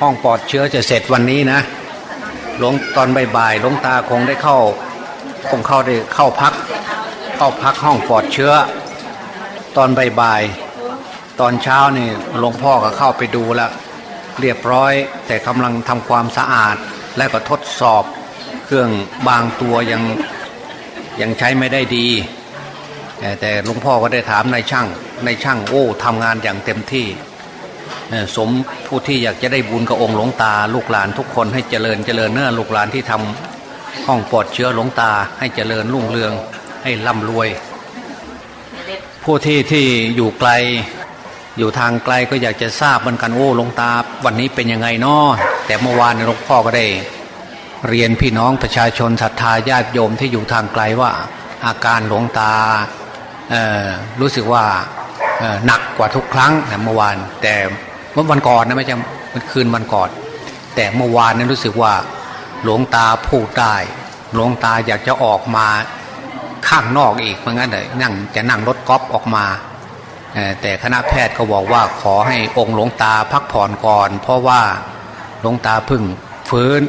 ห้องปลอดเชื้อจะเสร็จวันนี้นะหลวงตอนบ่ายๆหลวงตาคงได้เข้าคงเข้าได้เข้าพัก เข้าพักห้องปลอดเชื้อ ตอนบ่ายๆตอนเช้านี่หลวงพ่อก็เข้าไปดูแล้วเรียบร้อย แต่กำลังทำความสะอาดและก็ทดสอบ เครื่องบางตัวยังยังใช้ไม่ได้ดี แต่แต่หลวงพ่อก็ได้ถามนายช่างนายช่างโอ้ทำงานอย่างเต็มที่ สมผู้ที่อยากจะได้บุญกับองค์หลวงตา ลูกหลานทุกคนให้เจริญเจริญเนื้อลูกหลานที่ทำห้องปลอดเชื้อหลวงตา ให้เจริญรุ่งเรืองให้ร่ำรวย ผู้ที่ที่อยู่ไกลอยู่ทางไกลก็อยากจะทราบเหมือนกันโอ้หลวงตา วันนี้เป็นยังไงนาะแต่เมื่อวานหลวงพ่อก็ได้ เรียนพี่น้องประชาชนศรัทธาญาติโยมที่อยู่ทางไกลว่า อาการหลวงตารู้สึกว่าหนักกว่าทุกครั้งเมื่อวานแต่ เมื่อวันก่อนนะไม่ใช่มันคืนวันก่อน แต่เมื่อวานนั้นรู้สึกว่าหลวงตาพูดได้หลวงตาอยากจะออกมาข้างนอกอีกเหมือนกันเลยนั่งจะนั่งรถกอล์ฟออกมาแต่คณะแพทย์ก็บอกว่าขอให้องค์หลวงตาพักผ่อนก่อน เพราะว่าหลวงตาเพึ่งฟื้น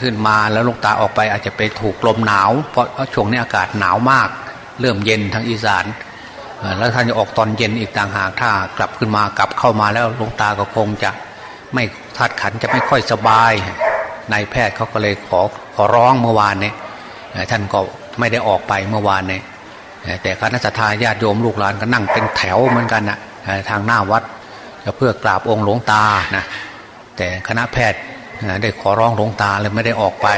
ขึ้นมาแล้วลูกตาออกไปอาจจะไปถูกลมหนาว เพราะช่วงนี้อากาศหนาวมาก เริ่มเย็นทางอีสานเแล้วท่านจะออกตอนเย็นอีกต่างหากถ้ากลับขึ้นมากลับเข้ามาแล้วหลวงตาก็คงจะไม่ทัดขันจะไม่ค่อยสบายนายแพทย์เขาก็เลยขอขอร้องเมื่อวานเนี่ยท่านก็ไม่ได้ออกไปเมื่อวานเนี่ยแต่คณะสัตยาญาติโยมลูกหลานก็นั่งเป็นแถวเหมือนกันนะทางหน้าวัดเพื่อกราบองค์หลวงตานะแต่คณะแพทย์ได้ขอร้องหลวงตาเลยไม่ได้ออกไป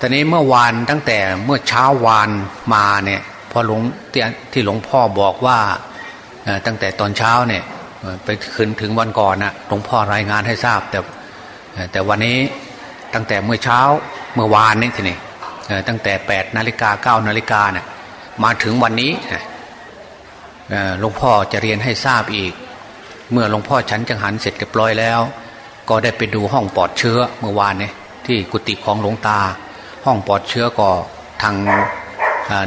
ตอนนี้เมื่อวานตั้งแต่เมื่อเช้าวานมาเนี่ย พอหลวงที่ที่หลวงพ่อบอกว่าตั้งแต่ตอนเช้าเนี่ยไปคืนถึงวันก่อนนะหลวงพ่อรายงานให้ทราบ แต่แต่วันนี้ตั้งแต่เมื่อเช้าเมื่อวานนี่ทีนี่ตั้งแต่8นาฬิกา9นาฬิกาเนี่ยมาถึงวันนี้หลวงพ่อจะเรียนให้ทราบอีก เมื่อหลวงพ่อฉันจังหันเสร็จเรียบร้อยแล้ว ก็ได้ไปดูห้องปลอดเชื้อเมื่อวานเนี่ยที่กุฏิของหลวงตา ห้องปลอดเชื้อก็ทาง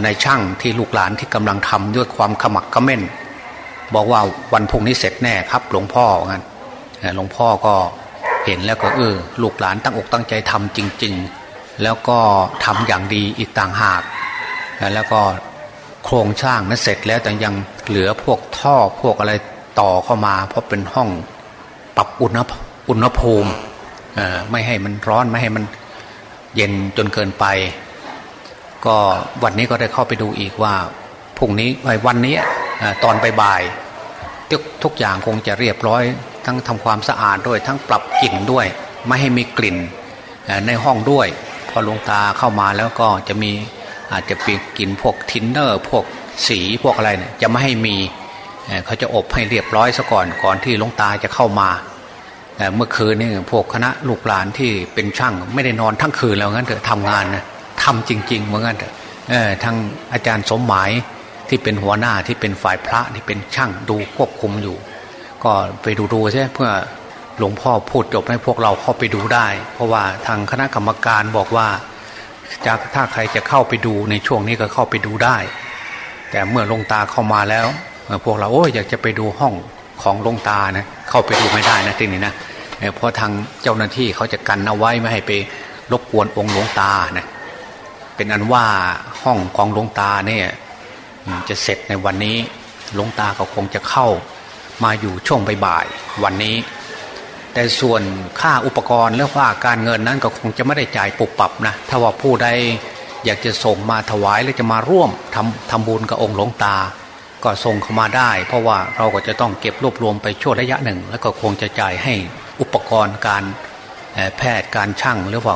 ในช่างที่ลูกหลานที่กำลังทำด้วยความขมักขม้น บอกว่าวันพุ่งนี้เสร็จแน่ครับ หลวงพ่องั้นหลวงพ่อก็เห็นแล้วก็เออลูกหลานตั้งอกตั้งใจทำจริง ๆ แล้วก็ทำอย่างดีอีกต่างหาก แล้วก็โครงสร้างนั้นเสร็จแล้วแต่ยังเหลือพวกท่อพวกอะไรต่อเข้ามา เพราะเป็นห้องปรับอุณหอุณหภูมิไม่ให้มันร้อนไม่ให้มันเย็นจนเกินไป ก็วันนี้ก็ได้เข้าไปดูอีกว่าพรุ่งนี้ไอ้วันนี้เอ่อตอนบ่ายๆทุกทุกอย่างคงจะเรียบร้อย ทั้งทำความสะอาดด้วย ทั้งปรับกลิ่นด้วย ไม่ให้มีกลิ่นในห้องด้วย พอลงตาเข้ามาแล้วก็จะมีอาจจะเปีกลิ่นพวกทินเนอร์ พวกสีพวกอะไรเนี่ยจะไม่ให้มีเขาจะอบให้เรียบร้อยซะก่อนก่อนที่ลงตาจะเข้ามาเมื่อคืนนี่พวกคณะลูกหลานที่เป็นช่างไม่ได้นอนทั้งคืนแล้วงั้นเถอะทำงานนะ ทำจริงๆเหมือนกันเออทั้งอาจารย์สมหมายที่เป็นหัวหน้าที่เป็นฝ่ายพระที่เป็นช่างดูควบคุมอยู่ ก็ไปดูดูใช่เพื่อหลวงพ่อพูดจบให้พวกเราเข้าไปดูได้ เพราะว่าทางคณะกรรมการบอกว่าจะถ้าใครจะเข้าไปดูในช่วงนี้ก็เข้าไปดูได้ แต่เมื่อลงตาเข้ามาแล้วพวกเราโอ้ยอยากจะไปดูห้องของลงตานะเข้าไปดูไม่ได้นะที่นี่นะเอ่อเพราะทางเจ้าหน้าที่เขาจะกันเอาไว้ไม่ให้ไปรบกวนองค์หลวงตานะ เป็นอันว่าห้องของหลวงตาเนี่ยจะเสร็จในวันนี้หลวงตาก็คงจะเข้ามาอยู่ช่วงบ่ายๆวันนี้ แต่ส่วนค่าอุปกรณ์และว่าการเงินนั้นก็คงจะไม่ได้จ่ายปุบปับนะถ้าว่าผู้ใดอยากจะส่งมาถวายหรือจะมาร่วมทำทำบุญกับองค์หลวงตา ก็ส่งเข้ามาได้ เพราะว่าเราก็จะต้องเก็บรวบรวมไปช่วงระยะหนึ่ง แล้วก็คงจะจ่ายให้อุปกรณ์การแพทย์การช่างหรือว่า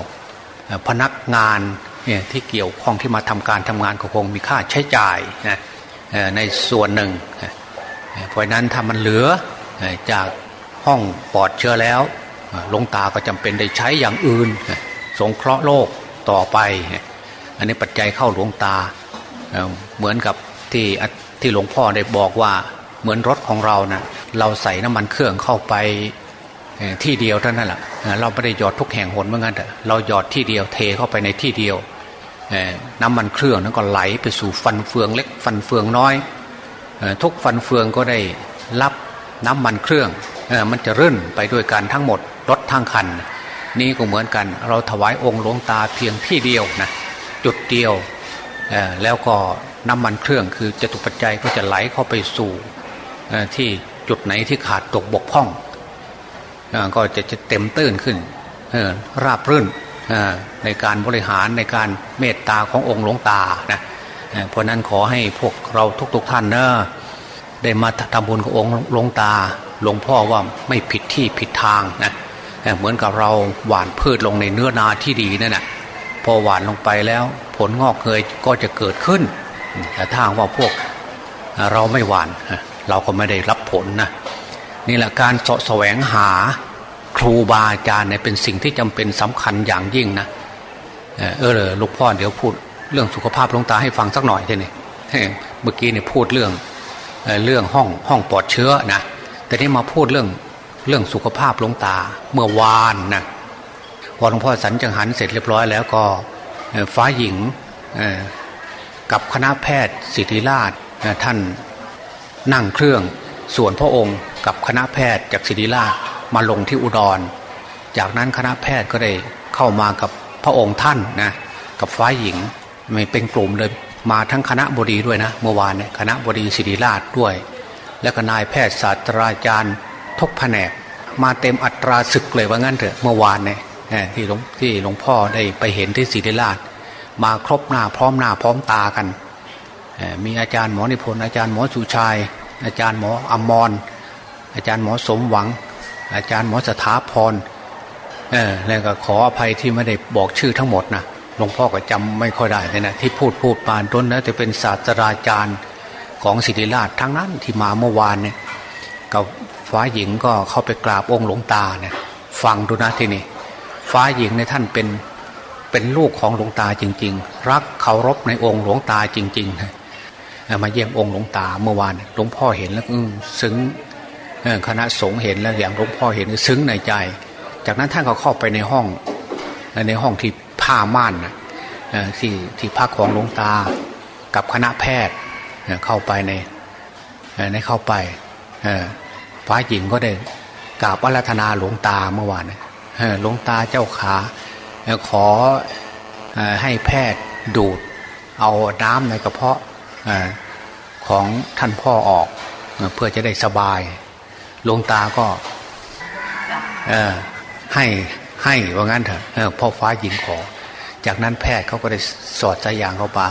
พนักงาน เนี่ยที่เกี่ยวข้องที่มาทำการทำงานก็คงมีค่าใช้จ่ายนะในส่วนหนึ่ง เพราะนั้นถ้ามันเหลือจากห้องปลอดเชื้อแล้วลงตาก็จำเป็นได้ใช้อย่างอื่น สงเคราะห์โลกต่อไป อันนี้ปัจจัยเข้าหลวงตาเหมือนกับที่ที่หลวงพ่อได้บอกว่าเหมือนรถของเรานะเราใส่น้ำมันเครื่องเข้าไปที่เดียวเท่านั้นแหละเราไม่ได้หยอดทุกแห่งหนเหมือนกันเราหยอดที่เดียวเทเข้าไปในที่เดียว น้ำมันเครื่องนั้นก็ไหลไปสู่ฟันเฟืองเล็กฟันเฟืองน้อย ทุกฟันเฟืองก็ได้รับน้ำมันเครื่องมันจะรื่นไปด้วยกันทั้งหมดรถทั้งคัน นี่ก็เหมือนกันเราถวายองค์หลวงตาเพียงที่เดียวนะจุดเดียวแล้วก็น้ำมันเครื่องคือจตุปัจจัยก็จะไหลเข้าไปสู่ที่จุดไหนที่ขาดตกบกพร่อง ก็จะจะเต็มตื้นขึ้นราบรื่น ในการบริหารในการเมตตาขององค์หลวงตานะเพราะนั้นขอให้พวกเราทุกๆทท่านเนะได้มาทำบุญกับองค์หลวงตาหลวงพ่อว่าไม่ผิดที่ผิดทางนะเหมือนกับเราหว่านพืชลงในเนื้อนาที่ดีนั่นแหะพอหว่านลงไปแล้วผลงอกเงยก็จะเกิดขึ้นแต่ถ้าว่าพวกเราไม่หว่าน เราก็ไม่ได้รับผลนะนี่แหละการสะแสวงหา ครูบาอาจารย์เนี่ยเป็นสิ่งที่จำเป็นสำคัญอย่างยิ่งนะเออเลยลูกพ่อเดี๋ยวพูดเรื่องสุขภาพลงตาให้ฟังสักหน่อยทีนี้เมื่อกี้เนี่ยพูดเรื่องเรื่องห้องห้องปลอดเชื้อนะแต่นี่มาพูดเรื่องเรื่องสุขภาพลงตาเมื่อวานนะพอหลวงพ่อสันจังหันเสร็จเรียบร้อยแล้วก็ฟ้าหญิงกับคณะแพทย์ศิริราชท่านนั่งเครื่องส่วนพระองค์ กับคณะแพทย์จากศิริราชมาลงที่อุดร จากนั้นคณะแพทย์ก็ได้เข้ามากับพระองค์ท่านนะกับฟ้าหญิงไม่เป็นกลุ่มเลยมาทั้งคณะบดีด้วยนะเมื่อวานเนี่ยคณะบดีศิริราชด้วย และก็นายแพทย์ศาสตราจารย์ทุกแผนก มาเต็มอัตราศึกเลยว่างั้นเถอะเมื่อวานเนี่ยที่หลวงที่หลวงพ่อได้ไปเห็นที่ศิริราช มาครบหน้าพร้อมหน้าพร้อมตากันมีอาจารย์หมอนิพนธ์อาจารย์หมอสุชัยอาจารย์หมออมร อาจารย์หมอสมหวัง อาจารย์หมอสถาพรเออแล้วก็ขออภัยที่ไม่ได้บอกชื่อทั้งหมดนะหลวงพ่อก็จำไม่ค่อยได้เลยนะที่พูดพูดปานต้นนะจะเป็นศาสตราจารย์ของศิริราชทั้งนั้นที่มาเมื่อวานเนี่ยกับฟ้าหญิงก็เข้าไปกราบองค์หลวงตาเนี่ยฟังดูนะที่นี่ฟ้าหญิงในท่านเป็นเป็นลูกของหลวงตาจริง ๆ รักเคารพในองค์หลวงตาจริงๆมาเยี่ยมองค์หลวงตาเมื่อวานหลวงพ่อเห็นแล้วซึ้ง คณะสงฆ์เห็นแล้วอย่างหลวงพ่อเห็นซึ้งในใจ จากนั้นท่านก็เข้าไปในห้องในห้องที่ผ้าม่านที่ที่พักของหลวงตากับคณะแพทย์เข้าไปในในเข้าไปฟ้าหญิงก็ได้กราบอาราธนาหลวงตาเมื่อวานหลวงตาเจ้าขาขอให้แพทย์ดูด เอาน้ำในกระเพาะของท่านพ่อออกเพื่อจะได้สบาย หลวงตาก็ให้ให้ว่างั้นเถอะพ่อฟ้าหญิงขอ จากนั้นแพทย์เขาก็ได้สอดใจยางเข้าปา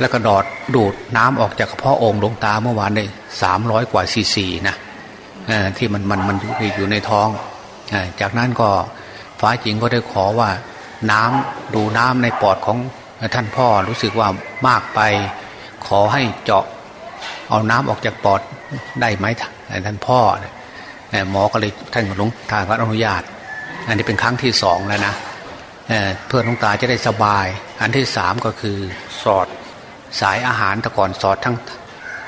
แล้วก็ดอดดูดน้ำออกจากกระเพาะองค์หลวงตาเมื่อวานได้สามร้อยกว่าซีซีนะที่มันมันมันอยู่ในท้อง จากนั้นก็ฟ้าหญิงก็ได้ขอว่าน้ำดูน้ำในปอดของท่านพ่อรู้สึกว่ามากไปขอให้เจาะเอาน้ำออกจากปอดได้ไหมท่านพ่อ หมอก็เลยท่านหลวงทางพระอนุญาต อันนี้เป็นครั้งที่สองแล้วนะเพื่อนหลวงตาจะได้สบาย อันที่สามก็คือสอดสายอาหารแต่ก่อนสอดทั้ง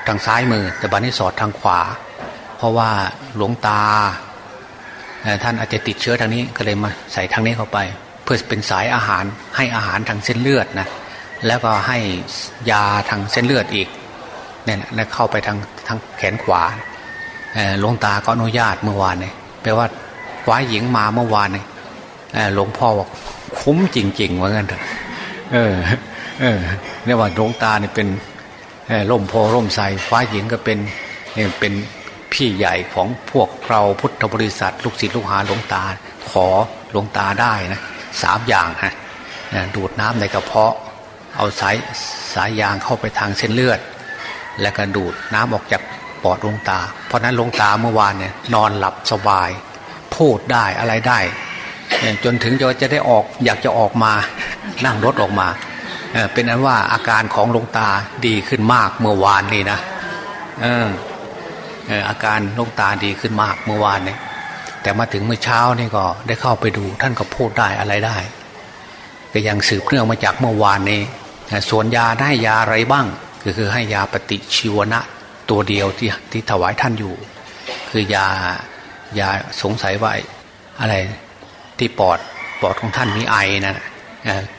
ทางซ้ายมือ แต่บัดนี้สอดทางขวา เพราะว่าหลวงตาท่านอาจจะติดเชื้อทางนี้ก็เลยมาใส่ทางนี้เข้าไป เพื่อเป็นสายอาหารให้อาหารทางเส้นเลือดนะแล้วก็ให้ยาทางเส้นเลือดอีกเนี่ยเข้าไปทางทางแขนขวา หลวงตาก็อนุญาตเมื่อวานเนี่ยแปลว่าฟ้าหญิงมาเมื่อวานเนี่ยหลวงพ่อบอกคุ้มจริงๆว่างั้นเถอะเออ เออเนี่ยว่าหลวงตาเนี่ยเป็นร่มโพร่มใสฟ้าหญิงก็เป็นเป็นพี่ใหญ่ของพวกเราพุทธบริษัท ลูกศิษย์ลูกหาหลวงตา ขอหลวงตาได้นะสามอย่างฮะดูดน้ำในกระเพาะ เอาสายสายยางเข้าไปทางเส้นเลือด และก็ดูดน้ำออกจาก ปอดลงตา เพราะนั้นลงตาเมื่อวานเนี่ยนอนหลับสบาย พูดได้อะไรได้ จนถึงจะจะได้ออกอยากจะออกมานั่งรถออกมา เป็นนั้นว่าอาการของลงตาดีขึ้นมากเมื่อวานนี่นะอาการลงตาดีขึ้นมากเมื่อวานเนี่ยแต่มาถึงเมื่อเช้านี่ก็ได้เข้าไปดู ท่านก็พูดได้อะไรได้ก็ยังสืบเนื่องมาจากเมื่อวานนี้ส่วนยาได้ยาอะไรบ้าง ก็คือให้ยาปฏิชีวนะ ตัวเดียวที่ที่ถวายท่านอยู่ คือยายาสงสัยว่าอะไรที่ปอดปอดของท่านมีไอนะ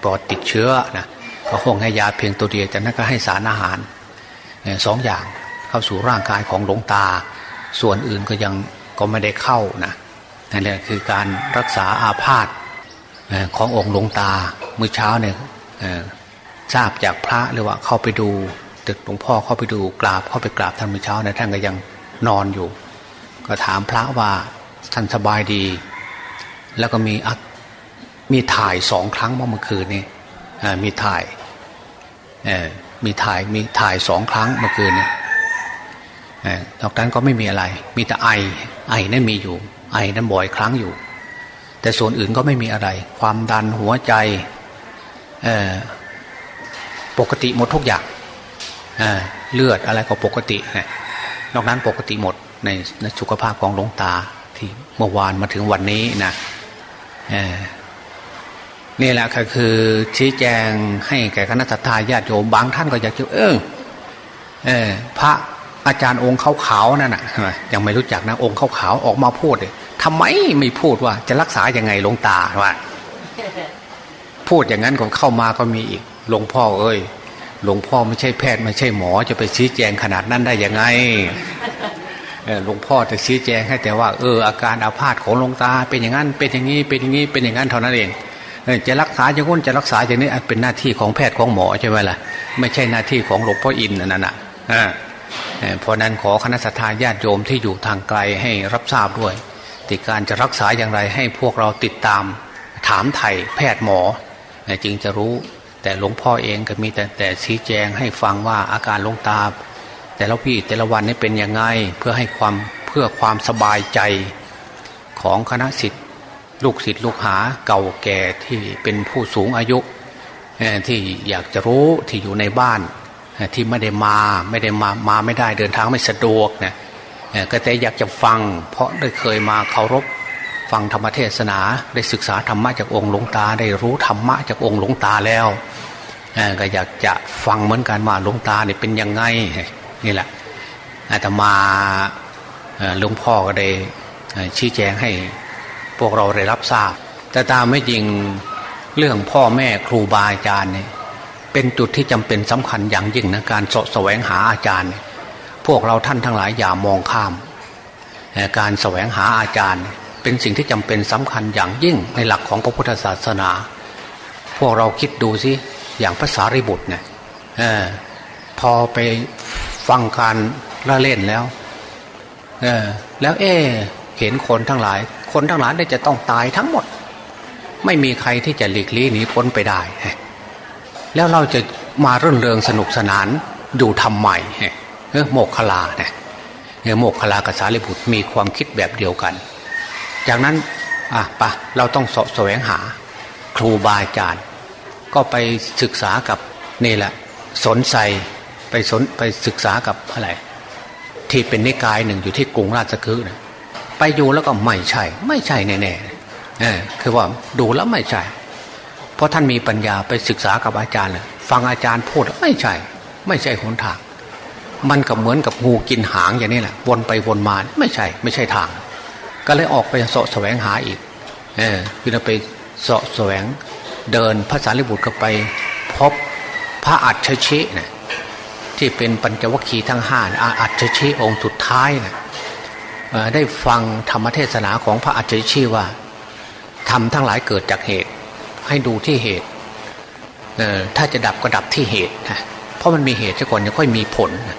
ปอดติดเชื้อนะก็คงให้ยาเพียงตัวเดียวจากนั้นก็ให้สารอาหารสองอย่างเข้าสู่ร่างกายของหลวงตา ส่วนอื่นก็ยังก็ไม่ได้เข้านะนั่นแหละคือการรักษาอาพาธขององค์หลวงตาเมื่อเช้าเนี่ยทราบจากพระหรือว่าเข้าไปดู ตึกหลวงพ่อเข้าไปดูกราบเข้าไปกราบท่านเมื่อเช้าเนี่ยท่านก็ยังนอนอยู่ ก็ถามพระว่าท่านสบายดี แล้วก็มีมีถ่ายสองครั้งเมื่อคืนนี้มีถ่ายมีถ่ายมีถ่ายสองครั้งเมื่อคืนนี้นอกนั้นก็ไม่มีอะไร มีแต่ไอ ไอนั่นมีอยู่ ไอนั้นบ่อยครั้งอยู่ แต่ส่วนอื่นก็ไม่มีอะไร ความดันหัวใจปกติหมดทุกอย่าง เลือดอะไรก็ปกตินอกนั้นปกติหมดในในสุขภาพของหลวงตาที่เมื่อวานมาถึงวันนี้นะนี่แหละก็คือชี้แจงให้แก่คณะทาญาติโยมบางท่านก็อยากจะเออเออพระอาจารย์องค์ขาวๆนั่นน่ะยังไม่รู้จักนะองค์ขาวๆออกมาพูดเลยทำไมไม่พูดว่าจะรักษาอย่างไงหลวงตาว่าพูดอย่างนั้นก็เข้ามาก็มีอีกหลวงพ่อเอ้ย หลวงพ่อไม่ใช่แพทย์ไม่ใช่หมอ จะไปชี้แจงขนาดนั้นได้ยังไงหลวงพ่อจะชี้แจงให้แต่ว่าเอออาการอาพาธของหลวงตา เป็นอย่างนั้นเป็นอย่างนี้เป็นอย่างนี้เป็นอย่างนั้นเท่านั้นเองจะรักษาอย่างนู้นจะรักษาอย่างนี้เป็นหน้าที่ของแพทย์ของหมอใช่ไหมล่ะไม่ใช่หน้าที่ของหลวงพ่ออินนั่นน่ะเพราะนั้นขอคณะสัตยาญาติโยมที่อยู่ทางไกลให้รับทราบด้วยติการจะรักษาอย่างไรให้พวกเราติดตามถามไถ่แพทย์หมอจึงจะรู้ แต่หลวงพ่อเองก็มีแต่แต่ชี้แจงให้ฟังว่าอาการลงตา แต่ละพี่แต่ละวันนี้เป็นยังไงเพื่อให้ความเพื่อความสบายใจของคณะสิทธิลูกศิษย์ลูกหาเก่าแก่ที่เป็นผู้สูงอายุที่อยากจะรู้ที่อยู่ในบ้านที่ไม่ได้มาไม่ได้มามาไม่ได้เดินทางไม่สะดวกเนี่ยก็แต่อยากจะฟัง เพราะได้เคยมาเคารพ ฟังธรรมเทศนาได้ศึกษาธรรมะจากองค์หลวงตา ได้รู้ธรรมะจากองค์หลวงตาแล้วก็อยากจะฟังเหมือนกันว่าหลวงตาเนี่ยเป็นยังไงนี่แหละอาตมาหลวงพ่อก็ได้ชี้แจงให้พวกเราได้รับทราบ แต่ตามไม่จริงเรื่องพ่อแม่ครูบาอาจารย์เนี่ยเป็นจุดที่จำเป็นสำคัญอย่างยิ่งนะการสะแสวงหาอาจารย์ พวกเราท่านทั้งหลายอย่ามองข้าม การแสวงหาอาจารย์ เป็นสิ่งที่จำเป็นสำคัญอย่างยิ่งในหลักของพระพุทธศาสนา พวกเราคิดดูสิอย่างภาษาริบุตรเนี่ยอพอไปฟังการละเล่นแล้วอแล้วเอเห็นคนทั้งหลาย คนทั้งหลายได้จะต้องตายทั้งหมด ไม่มีใครที่จะหลีกลี่หนีพ้นไปได้ แล้วเราจะมาเรื่นเริงสนุกสนานอยู่ทำใหม่โมกขลาเนี่ยโมกขลากับสารีบุตรมีความคิดแบบเดียวกัน จากนั้นอะปะเราต้องสแสวงหาครูบาอาจารย์ ก็ไปศึกษากับนี่แหละ สนใจไปสนไปศึกษากับอะไรที่เป็นนิกายหนึ่งอยู่ที่กรุงราชคฤห์นะไปอยู่แล้วก็ไม่ใช่ ไม่ใช่แน่ๆเออคือว่าดูแล้วไม่ใช่ เพราะท่านมีปัญญาไปศึกษากับอาจารย์เลยฟังอาจารย์พูดไม่ใช่ ไม่ใช่หนทาง มันก็เหมือนกับงูกินหางอย่างนี้แหละวนไปวนมาไม่ใช่ ไม่ใช่ทาง ก็เลยออกไปเสาะแสวงหาอีกเออคือเราไปเสาะแสวงเดินพระสารีบุตรก็ไปพบพระอัจฉรินะที่เป็นปัญจวัคคีย์ทั้งห้าอัจฉริองค์สุดท้ายนะได้ฟังธรรมเทศนาของพระอาจารย์ชี้ว่าทำทั้งหลายเกิดจากเหตุ ให้ดูที่เหตุ ถ้าจะดับก็ดับที่เหตุเพราะมันมีเหตุซะก่อนยังค่อยมีผลพระ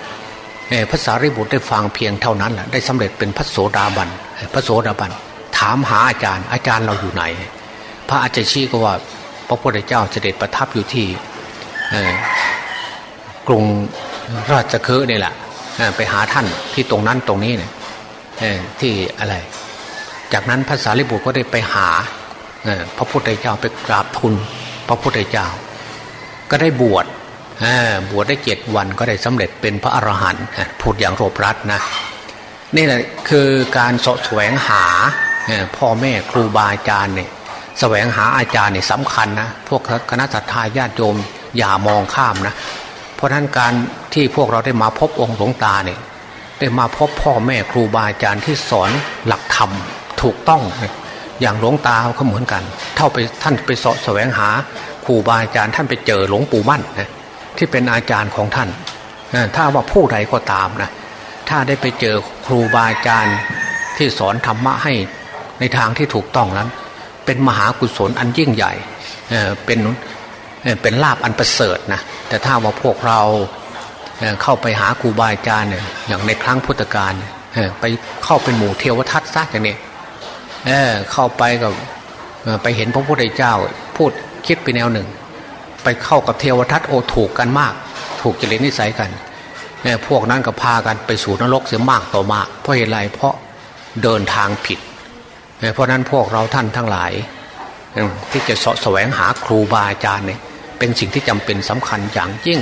สารีบุตรได้ฟังเพียงเท่านั้นแหละได้สำเร็จเป็นพระโสดาบันพระโสดาบันถามหาอาจารย์ อาจารย์เราอยู่ไหน พระอาจารย์ชี้ก็ว่า พระพุทธเจ้าเสด็จประทับอยู่ที่กรุงราชคฤห์นี่แหละไปหาท่านที่ตรงนั้นตรงนี้เนี่ยที่อะไร จากนั้นพระสารีบุตรก็ได้ไปหาพระพุทธเจ้าไปกราบทูลพระพุทธเจ้า ก็ได้บวช บวชได้เจ็ดวันก็ได้สำเร็จเป็นพระอรหันต์พูดอย่างโรบรัดนะนี่แหละคือการสะแสวงหาพ่อแม่ครูบาอาจารย์เนี่ยแสวงหาอาจารย์เนี่ยสำคัญนะพวกคณะสัตยาญาติโยมอย่ามองข้ามนะเพราะนั้นการที่พวกเราได้มาพบองค์หลวงตาเนี่ยได้มาพบพ่อแม่ครูบาอาจารย์ที่สอนหลักธรรมถูกต้อง อย่างหลวงตาเขาเหมือนกัน เท่าไปท่านไปสาะแสวงหาครูบาอาจารย์ท่านไปเจอหลวงปู่มั่นนะ ที่เป็นอาจารย์ของท่านถ้าว่าผู้ใดก็ตามนะถ้าได้ไปเจอครูบาอาจารย์ที่สอนธรรมะให้ในทางที่ถูกต้องนั้น เป็นมหากุศลอันยิ่งใหญ่เป็นเป็นลาบอันประเสริฐนะแต่ถ้าว่าพวกเราเข้าไปหาครูบาอาจารย์เนี่ยอย่างในครั้งพุทธกาลไปเข้าเป็นหมู่เทวทัตซะอย่างนี้เข้าไปกับไปเห็นพระพุทธเจ้า พูดคิดไปแนวหนึ่ง ไปเข้ากับเทวทัตโอถูกกันมาก ถูกจริตนิสัยกันเนพวกนั้นก็พากันไปสู่นรกเสียมากต่อมาก เพราะเหตุไรเพราะเดินทางผิด เพราะนั้นพวกเราท่านทั้งหลาย ที่จะสะแสวงหาครูบาอาจารย์เนี่ยเป็นสิ่งที่จำเป็นสำคัญอย่างยิ่ง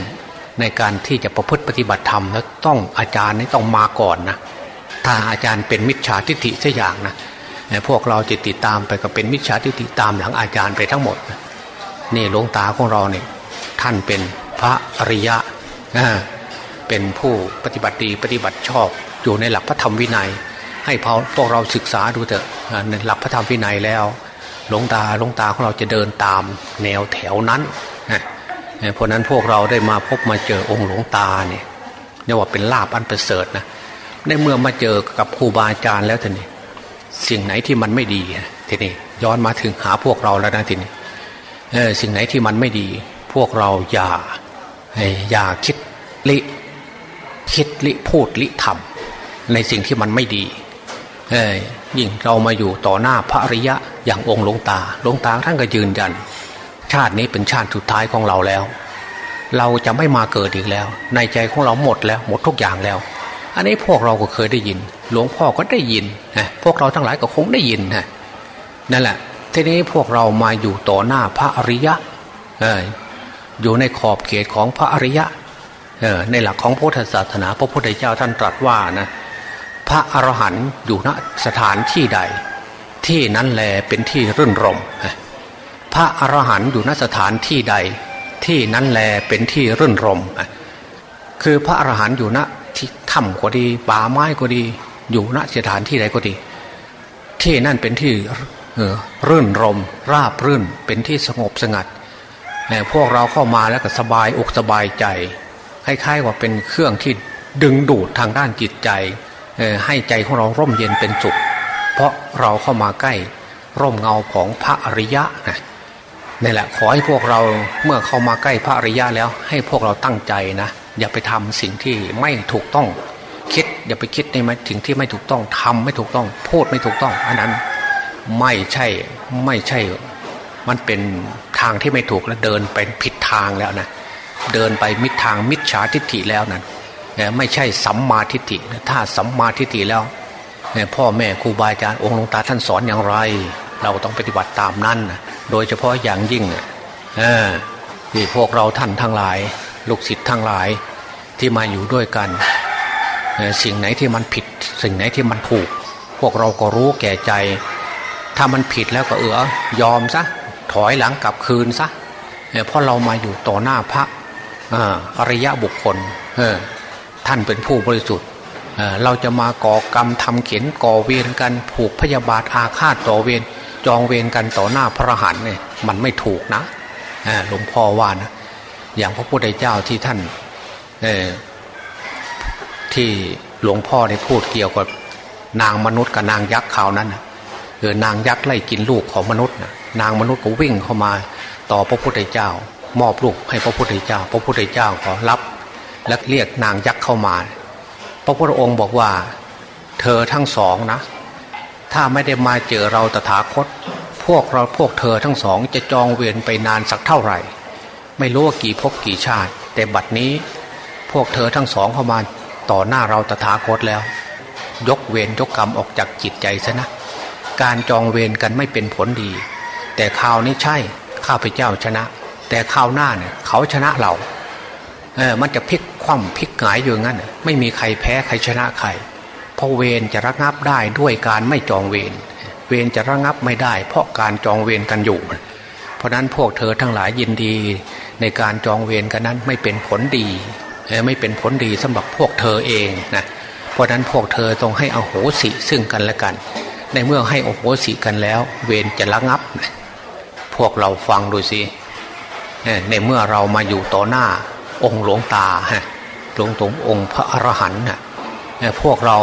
ในการที่จะประพฤติปฏิบัติธรรมแล้วต้องอาจารย์นี่ต้องมาก่อนนะถ้าอาจารย์เป็นมิจฉาทิฏฐิเสัอย่างนะพวกเราจะติดตามไปก็เป็นมิจฉาทิฏฐิตามหลังอาจารย์ไปทั้งหมดนี่ นี่หลวงตาของเราเนี่ยท่านเป็นพระอริยะเป็นผู้ปฏิบัติดีปฏิบัติชอบอยู่ในหลักพระธรรมวินัย ให้พวกเราศึกษาดูเถอะในหลักพระธรรมวินัยแล้วหลวงตาหลวงตาของเราจะเดินตามแนวแถวนั้นเพราะนั้นพวกเราได้มาพบมาเจอองค์หลวงตาเนี่ยเรียกว่าเป็นลาบอันประเสริฐนะในเมื่อมาเจอกับครูบาอาจารย์แล้วทีนี้สิ่งไหนที่มันไม่ดีทีนี้ย้อนมาถึงหาพวกเราแล้วนะทีนี้ สิ่งไหนที่มันไม่ดี พวกเราอย่าอย่าคิดลิคิดลิพูดลิทำในสิ่งที่มันไม่ดียิ่งเรามาอยู่ต่อหน้าพระอริยะอย่างองค์หลวงตาหลวงตาท่านก็ยืนยัน ชาตินี้เป็นชาติสุดท้ายของเราแล้ว เราจะไม่มาเกิดอีกแล้ว ในใจของเราหมดแล้ว หมดทุกอย่างแล้ว อันนี้พวกเราก็เคยได้ยิน หลวงพ่อก็ได้ยินนะพวกเราทั้งหลายก็คงได้ยินนะนั่นแหละ ทีนี้พวกเรามาอยู่ต่อหน้าพระอริยะอยู่ในขอบเขตของพระอริยะในหลักของพุทธศาสนา พระพุทธเจ้าท่านตรัสว่านะพระอรหันต์อยู่ณสถานที่ใด ที่นั้นแลเป็นที่รื่นรมพระอรหันต์อยู่ณสถานที่ใด ที่นั้นแลเป็นที่รื่นรมคือพระอรหันต์อยู่ณที่ถ้ำก็ดีป่าไม้ก็ดี อยู่ณสถานที่ใดก็ดี ที่นั่นเป็นที่ รื่นรม ราบรื่นเป็นที่สงบสงัดพวกเราเข้ามาแล้วก็สบายอกสบายใจคล้ายๆว่าเป็นเครื่องที่ดึงดูดทางด้านจิตใจให้ใจของเราร่มเย็นเป็นสุขเพราะเราเข้ามาใกล้ร่มเงาของพระอริยะนะนี่แหละขอให้พวกเราเมื่อเข้ามาใกล้พระอริยะแล้ว ให้พวกเราตั้งใจนะอย่าไปทำสิ่งที่ไม่ถูกต้องคิดอย่าไปคิดในสิ่งที่ไม่ถูกต้องทำไม่ถูกต้อง พูดไม่ถูกต้องอันนั้น ไม่ใช่ไม่ใช่ มันเป็นทางที่ไม่ถูกและเดินเป็นผิดทางแล้วนะเดินไปมิดทางมิจฉาทิฏฐิแล้วนั้นไม่ใช่สัมมาทิฏฐิถ้าสัมมาทิฏฐิแล้วพ่อแม่ครูบาอาจารย์องค์หลวงตาท่านสอนอย่างไร เราต้องปฏิบัติตามนั้นโดยเฉพาะอย่างยิ่งที่พวกเราท่านทั้งหลาย ลูกศิษย์ทั้งหลายที่มาอยู่ด้วยกัน สิ่งไหนที่มันผิด สิ่งไหนที่มันถูก พวกเราก็รู้แก่ใจ ถ้ามันผิดแล้วก็เออยอมซะถอยหลังกลับคืนซะเพราะเรามาอยู่ต่อหน้าพระอริยะบุคคลท่านเป็นผู้บริสุทธิ์เราจะมาก่อกรรมทำเขียนก่อเวรกันผูกพยาบาทอาฆาตต่อเวรจองเวรกันต่อหน้าพระหันเนี่ยมันไม่ถูกนะหลวงพ่อว่านะอย่างพระพุทธเจ้าที่ท่านที่หลวงพ่อได้พูดเกี่ยวกับนางมนุษย์กับนางยักษ์ข่าวนั้น คือนางยักษ์ไล่กินลูกของมนุษย์นะนางมนุษย์ก็วิ่งเข้ามาต่อพระพุทธเจ้า มอบลูกให้พระพุทธเจ้า พระพุทธเจ้าขอรับ และเรียกนางยักษ์เข้ามา พระพุทธองค์บอกว่า เธอทั้งสองนะ ถ้าไม่ได้มาเจอเราตถาคต พวกเราพวกเธอทั้งสองจะจองเวียนไปนานสักเท่าไหร่ ไม่รู้ว่ากี่ภพกี่ชาติ แต่บัดนี้ พวกเธอทั้งสองเข้ามาต่อหน้าเราตถาคตแล้ว ยกเวรยกกรรมออกจากจิตใจซะนะ การจองเวรกันไม่เป็นผลดี แต่ข่าวนี้ใช่ข้าพเจ้าชนะ แต่ข้าวหน้าเนี่ยเขาชนะเราเออมันจะพลิกคว่ำพลิกหงายอยู่งั้นไม่มีใครแพ้ใครชนะใครเพราะเวรจะระงับได้ด้วยการไม่จองเวรเวรจะระงับไม่ได้ เพราะการจองเวรกันอยู่ เพราะนั้นพวกเธอทั้งหลายยินดี ในการจองเวรกันนั้นไม่เป็นผลดีไม่เป็นผลดีสำหรับพวกเธอเองนะเพราะนั้นพวกเธอต้องให้อโหสิซึ่งกันและกัน ในเมื่อให้อโหสิกันแล้ว เวรจะระงับ พวกเราฟังดูสิในเมื่อเรามาอยู่ต่อหน้าองค์หลวงตาหลวงตงองค์พระอรหันต์พวกเรา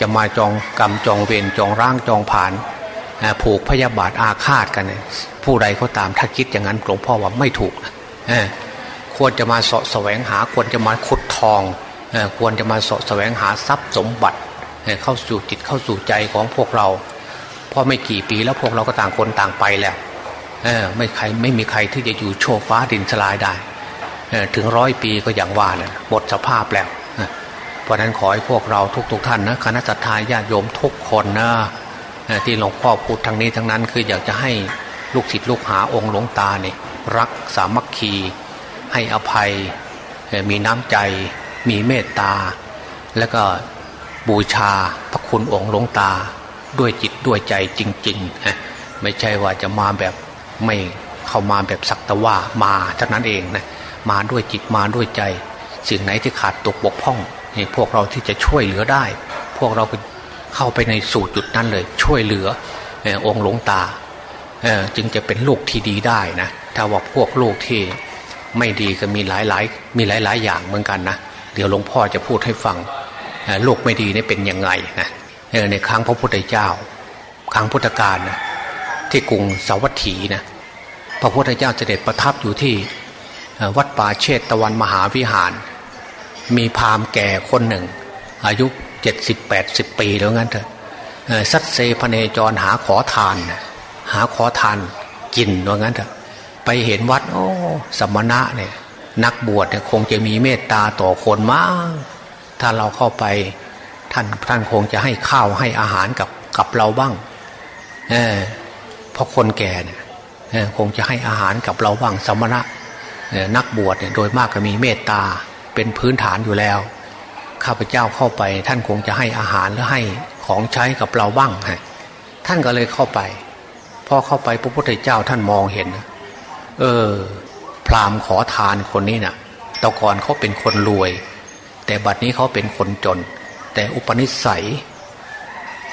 จะมาจองกรรมจองเวรจองร่างจองผ่านผูกพยาบาทอาฆาตกัน ผู้ใดก็ตามถ้าคิดอย่างนั้นหลวงพ่อว่าไม่ถูกควรจะมาสะแสวงหาควรจะมาขุดทองควรจะมาสะแสวงหาทรัพย์สมบัติ เข้าสู่จิตเข้าสู่ใจของพวกเราพอไม่กี่ปีแล้วพวกเราก็ต่างคนต่างไปแล้วไม่ใครไม่มีใครที่จะอยู่โชว์ฟ้าดินสลายได้ถึงร้อยปีก็อย่างว่าเนี่ยหมดสภาพแล้วเพราะนั้นขอให้พวกเราทุกๆทท่านนะคณะสัตยาญาติโยมทุกคนนะที่หลวงพ่อพูดทางนี้ทั้งนั้น คืออยากจะให้ลูกศิษย์ลูกหาองค์หลวงตาเนี่ยรักสามัคคี ให้อภัยมีน้ำใจ มีเมตตา แล้วก็ บูชาพระคุณองค์หลวงตา ด้วยจิตด้วยใจจริงๆไม่ใช่ว่าจะมาแบบไม่เข้ามาแบบสักตะว่ามาเท่านั้นเองนะมาด้วยจิตมาด้วยใจ สิ่งไหนที่ขาดตกบกพร่องนี่พวกเราที่จะช่วยเหลือได้ พวกเราเข้าไปในสู่จุดนั้นเลย ช่วยเหลือองค์หลวงตาจึงจะเป็นลูกที่ดีได้นะถ้าว่าพวกลูกที่ไม่ดีก็มีหลายหลายมีหลายหลายอย่างเหมือนกันนะเดี๋ยวหลวงพ่อจะพูดให้ฟัง โลกไม่ดีนี่เป็นยังไงนะในครั้งพระพุทธเจ้า ครั้งพุทธกาลนะที่กรุงสาวัตถีนะพระพุทธเจ้าเสด็จประทับอยู่ที่วัดป่าเชตตะวันมหาวิหาร มีพราหมณ์แก่คนหนึ่ง อายุเจ็ดสิบแปดสิบปีแล้วงั้นเถอะสัตเซพเนจรหาขอทาน หาขอทานกินว่างั้นเถอะไปเห็นวัดโอ้สมณะเนี่ยนักบวชเนี่ยคงจะมีเมตตาต่อคนมาก ถ้าเราเข้าไปท่านท่านคงจะให้ข้าวให้อาหารกับกับเราบ้างเออเพราะคนแก่เนี่ยคงจะให้อาหารกับเราบ้างสมณะนักบวชเนี่ยโดยมากก็มีเมตตาเป็นพื้นฐานอยู่แล้ว ข้าพเจ้าเข้าไป ท่านคงจะให้อาหารหรือให้ของใช้กับเราบ้างฮะท่านก็เลยเข้าไปพอเข้าไปพระพุทธเจ้าท่านมองเห็นเออ พราหมณ์ขอทานคนนี้นะ่ะตก่อนเขาเป็นคนรวย แต่บัดนี้เขาเป็นคนจน แต่อุปนิสัย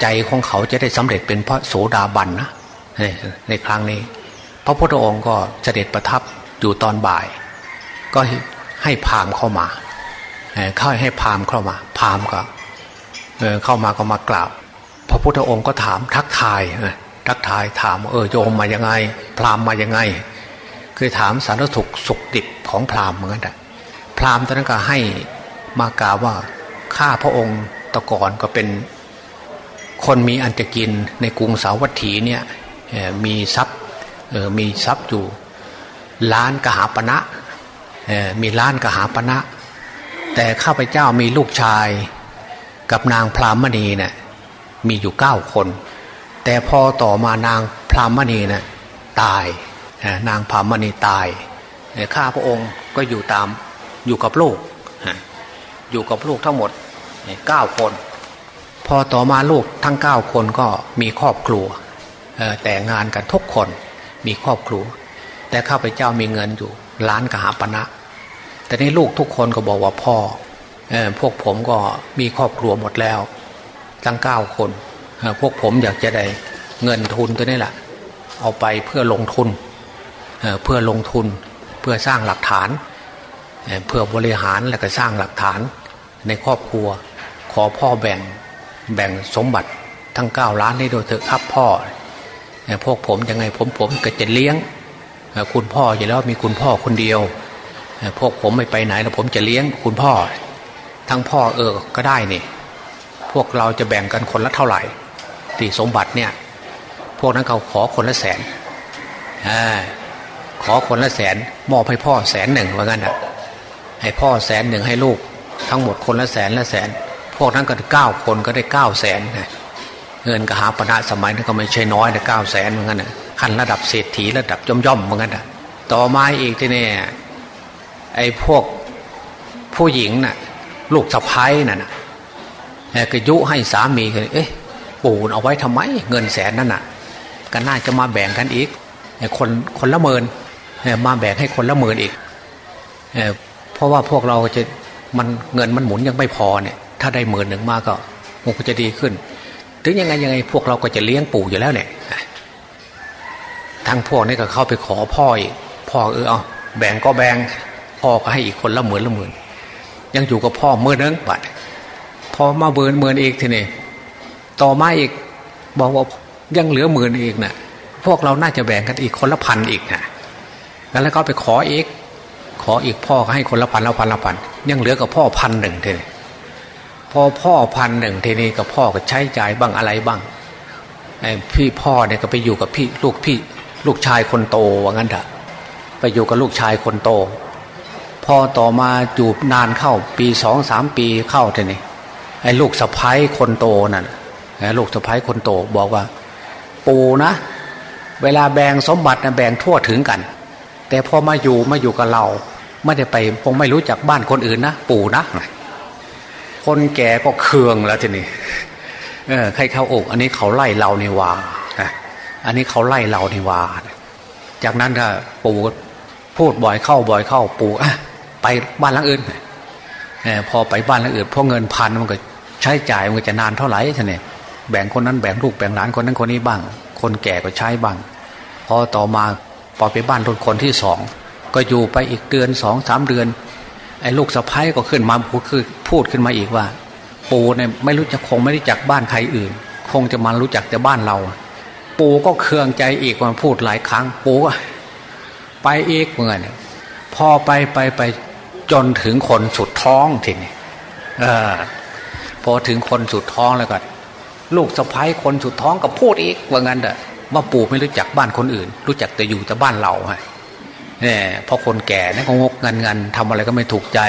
ใจของเขาจะได้สำเร็จเป็นพระโสดาบันนะในครั้งนี้ พระพุทธองค์ก็เสด็จประทับอยู่ตอนบ่าย ก็ให้พามเข้ามาเข้าให้พามเข้ามาพามก็เข้ามาก็มากราบ พระพุทธองค์ก็ถามทักทายทักทายถามเออโยมมายังไง พรามมายังไง คือถามสารถุกสุขดิบของพรามเหมือนกันพรามตอนนั้นก็ให้ มากล่าวว่าข้าพระองค์ตะก่อนก็เป็น คนมีอันจะกินในกรุงสาวัตถีเนี่ยมีทรัพย์มีทรัพย์อยู่ล้านกหาปณะมีล้านกหาปณะแต่ข้าพเจ้ามีลูกชายกับนางพรามณีเนี่ยมีอยู่เก้าคน แต่พอต่อมานางพรามณีเนี่ยตายนางพรามณีตายข้าพระองค์ก็อยู่ตามอยู่กับลูก อยู่กับลูกทั้งหมดเก้าคน พอต่อมาลูกทั้งเก้าคนก็มีครอบครัวแต่งงานกันทุกคนมีครอบครัว แต่ข้าพเจ้ามีเงินอยู่ล้านกหาปณะแต่นี้ลูกทุกคนก็บอกว่าพ่อพวกผมก็มีครอบครัวหมดแล้ว ทั้งเก้าคนพวกผมอยากจะได้เงินทุนตัวนี้แหละเอาไปเพื่อลงทุนเพื่อลงทุนเพื่อสร้างหลักฐานเพื่อบริหารและก็สร้างหลักฐาน ในครอบครัว ขอพ่อแบ่งแบ่งสมบัติทั้งเก้าล้านให้โดยเถอะครับพ่อพวกผมยังไงผมผมก็จะเลี้ยง คุณพ่ออยู่แล้วมีคุณพ่อคนเดียว พวกผมไม่ไปไหนแล้วผมจะเลี้ยงคุณพ่อ ทั้งพ่อเออก็ได้นี่พวกเราจะแบ่งกันคนละเท่าไหร่ที่สมบัติเนี่ย พวกนั้นเขาขอคนละแสนอขอคนละแสนมอบให้พ่อแสนหนึ่งว่างั้นอะให้พ่อแสนหนึ่งให้ลูก ทั้งหมดคนละแสนละแสน พวกนั้นก็เก้าคนก็ได้เก้าแสนเงินกหาปณะสมัยนั้นก็ไม่ใช่น้อยนะเก้าแสนเหมือนกันขั้นระดับเศรษฐีระดับย่อมย่อมเหมือนกันต่อมาอีกที่นี่ไอ้พวกผู้หญิงน่ะลูกสะพ้ายน่ะก็ยุให้สามีกันเอ๊ะปูนเอาไว้ทำไม เงินแสนนั่นน่ะ ก็น่าจะมาแบ่งกันอีกคนคนละเมินมาแบ่งให้คนละเมินอีกเพราะว่าพวกเราจะ มันเงินมันหมุนยังไม่พอเนี่ย ถ้าได้หมื่นหนึ่งมาก็มันก็จะดีขึ้น ถึงยังไงยังไงพวกเราก็จะเลี้ยงปู่อยู่แล้วเนี่ยทั้งพวกนี้ก็เข้าไปขอพ่ออีกพ่อเออเอาแบ่งก็แบ่งพ่อก็ให้อีกคนละหมื่นละหมื่นยังอยู่กับพ่อเมื่อนึงบัดพอมาเบินเมินอีกทีนี่ต่อมาอีกบอกว่ายังเหลือหมื่นอีกนะ่ะ พวกเราน่าจะแบ่งกันอีกคนละพันอีกนะแล้วก็ไปขออีก ขออีกพ่อก็ให้คนละพันละพันละพันยังเหลือกับพ่อพันหนึ่งทีนี้พอพ่อพันหนึ่งทีนี้กับพ่อก็ใช้จ่ายบ้างอะไรบ้างไอ้พี่พ่อเนี่ยก็ไปอยู่กับพี่ลูกพี่ลูกชายคนโตว่างั้นเถอะไปอยู่กับลูกชายคนโต พอต่อมาอยู่นานเข้าปีสองสามปีเข้าทีนี้ไอ้ลูกสะพ้ายคนโตนั่นลูกสะพ้ายคนโตบอกว่า ปูนะ เวลาแบ่งสมบัตินะแบ่งทั่วถึงกัน แต่พอมาอยู่มาอยู่กับเรา ไม่ได้ไปคงไม่รู้จักบ้านคนอื่นนะปู่นะคนแก่ก็เคืองแล้วทีนี้เออใครเข้าอก อันนี้เขาไล่เราในวาอันนี้เขาไล่เราในวาจากนั้นก็ปู่พูดบ่อยเข้าบ่อยเข้าปูอะไปบ้านหลังอื่นพอไปบ้านหลังอื่นพอเงินพันมันก็ใช้จ่ายมันก็จะนานเท่าไหร่ท่านเนี่ยแบ่งคนนั้นแบ่งลูกแบ่งหลานคนนั้นคนนี้บ้าง คนแก่ก็ใช้บ้าง พอต่อมาพอไปบ้านทุนคนที่สอง ก็อยู่ไปอีกเดือนสองสามเดือน ไอ้ลูกสะพ้ายก็ขึ้นมาพูดคือพูดขึ้นมาอีกว่า ปูเนี่ยไม่รู้จะคงไม่รู้จักบ้านใครอื่น คงจะมารู้จักแต่บ้านเรา ปูก็เคืองใจอีกมาพูดหลายครั้ง ปูก็ไปอีกเหมือนพอไปไปไปจนถึงคนสุดท้องทีนี้เออพอถึงคนสุดท้องแล้วก็ลูกสะพ้ายคนสุดท้องก็พูดอีกว่างั้นเด้อว่าปู่ไม่รู้จักบ้านคนอื่น รู้จักแต่อยู่แต่บ้านเราฮะ เนี่ยพอคนแก่นี่ก็งกเงินเงินทำอะไรก็ไม่ถูกใจ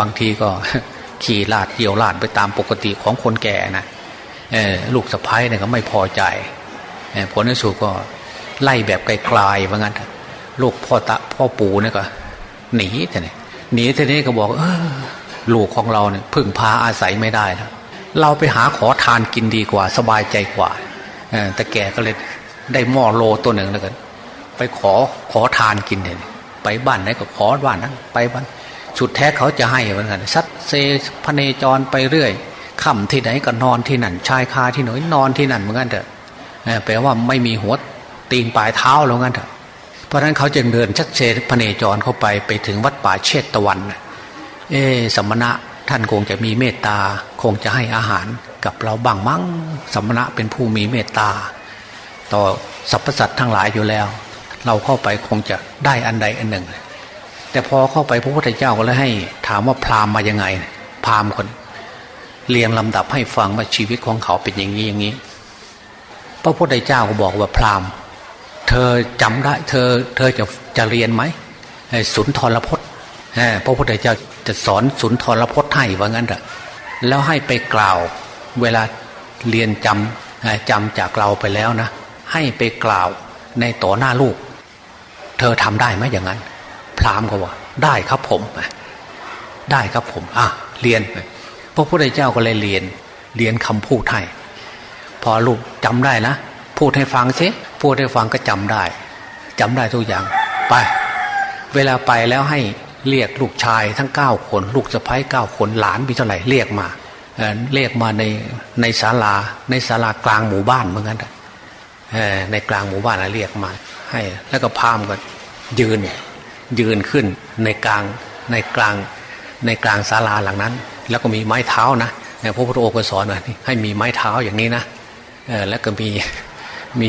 บางทีก็ขี่ลาดเกี่ยวลาดไปตามปกติของคนแก่นะลูกสะพ้ายเนี่ยก็ไม่พอใจผลในสุดก็ไล่แบบไกลๆว่างั้นลูกพ่อตะพ่อปู่เนี่ยก็หนีแต่เนี่ยหนีทีนี้ก็บอกเออลูกของเราเนี่ยพึ่งพาอาศัยไม่ได้แล้วเราไปหาขอทานกินดีกว่า สบายใจกว่าแต่แกก็เลยได้หม้อโลตัวหนึ่งแล้วกันไปขอขอทานกินเนี่ย ไปบ้านไหนก็ขอบ้านนั้นไปบ้านชุดแท้เขาจะให้เหมือนกันซัดเซพเนจรไปเรื่อยค่ำที่ไหนก็นอนที่นั่นชายคาที่ไหนนอนที่นั่นเหมือนกันเถอะแปลว่าไม่มีหัวตีนปลายเท้าแล้วงั้นเถอะเพราะฉะนั้นเขาจึงเดินชัดเจนพเนจรเข้าไปไปถึงวัดป่าเชตตะวันเอสมณะท่านคงจะมีเมตตาคงจะให้อาหารกับเราบ้างมั้งสมณะเป็นผู้มีเมตตา ต่อสรรพสัตว์ทั้งหลายอยู่แล้ว เราเข้าไปคงจะได้อันใดอันหนึ่ง แต่พอเข้าไปพระพุทธเจ้าก็เลยให้ถามว่าพราหมณ์มายังไง พราหมณ์คนเรียงลำดับให้ฟังว่าชีวิตของเขาเป็นอย่างนี้อย่างนี้ พระพุทธเจ้าก็บอกว่าพราหมณ์ เธอจำได้เธอเธอจะจะเรียนไหมสุนทรพจน์พระพุทธเจ้าจะสอนสุนทรพจน์ให้ว่างั้นเถอะแล้วให้ไปกล่าวเวลาเรียนจำจำจากเราไปแล้วนะ ให้ไปกล่าวในต่อหน้าลูก เธอทำได้ไหมอย่างนั้น พรามก็ว่า ได้ครับผมได้ครับผม อะเรียนพระพุทธเจ้าก็เลยเรียน เรียนคำพูดให้พอลูกจำได้นะพูดให้ฟังสิพูดให้ฟังก็จำได้จำได้ทุกอย่างไป เวลาไปแล้วให้เรียกลูกชายทั้งเก้าคน ลูกสะพ้ายเก้าคนหลานมีเท่าไหร่เรียกมาเรียกมาในในศาลาในศาลากลางหมู่บ้านเหมือนกัน ในกลางหมู่บ้านเรียกมา ให้แล้วก็พามก็ยืนยืนขึ้นในกลางในกลางในกลางศาลาหลังนั้น แล้วก็มีไม้เท้านะพระพุทธองค์สอนให้มีไม้เท้าอย่างนี้นะแล้วก็มีมี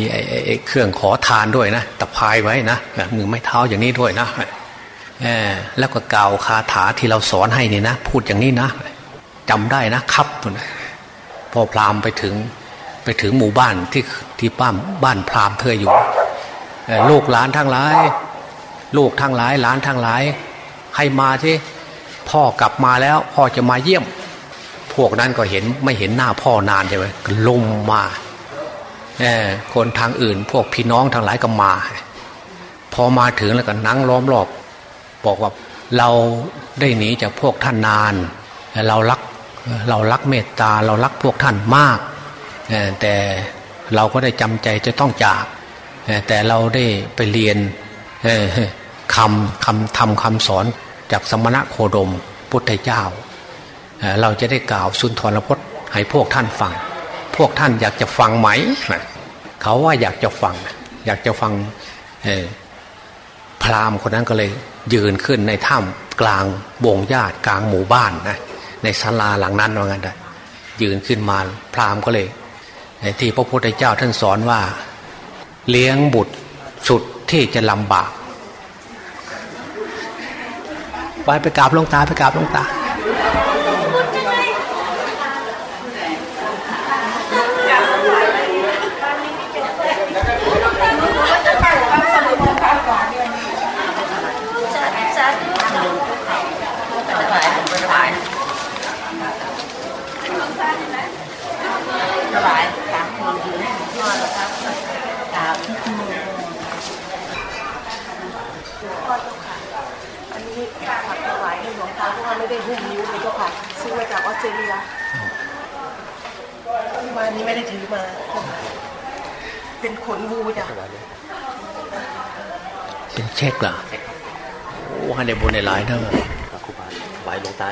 เครื่องขอทานด้วยนะตะพายไว้นะมือไม้เท้าอย่างนี้ด้วยนะแล้วก็กล่าวคาถาที่เราสอนให้นี่นะ พูดอย่างนี้นะจำได้นะครับพอพรามไปถึง ไปถึงหมู่บ้านที่ที่ป้ามบ้านพราหมณ์เคยอยู่ลูกหลานทั้งหลาย ลูกทั้งหลายหลานทั้งหลาย ให้มาที่พ่อกลับมาแล้วพ่อจะมาเยี่ยม พวกนั้นก็เห็นไม่เห็นหน้าพ่อนานใช่ไหมลงมาคนทางอื่น พวกพี่น้องทั้งหลายก็มา พอมาถึงแล้วก็นั่งล้อมรอบบอกว่าเราได้หนีจากพวกท่านนาน เรารักเรารักเมตตาเรารักพวกท่านมาก แต่เราก็ได้จำใจจะต้องจาก แต่เราได้ไปเรียนคำคำทำคำสอนจากสมณะโคดมพุทธเจ้า เราจะได้กล่าวสุนทรพจน์ให้พวกท่านฟัง พวกท่านอยากจะฟังไหม เขาว่าอยากจะฟัง อยากจะฟังพราหมณ์คนนั้นก็เลยยืนขึ้นในถ้ำกลางวงญาติกลางหมู่บ้านนะในศาลาหลังนั้นว่างั้นได้ยืนขึ้นมาพราหมณ์ก็เลย ที่พระพุทธเจ้าท่านสอนว่า เลี้ยงบุตรสุดที่จะลำบาก ไปไปกราบลงตาไปกราบลงตา ถวายสามคนอยู่ให้หลวงพ่อแล้วครับกราบ อันนี้ผักถวายให้หลวงตาเพราะว่าไม่ได้หุ้มนิ้วเลยเจ้าค่ะซื้อมาจากออสเตรเลียมานี้ไม่ได้ถือมาเจ้าค่ะเป็ นขนวูจ้ะเป็นเช็คเหรอโอ้ให้ได้บุญในหลายเด้อพระครูบาไหวหลวงตา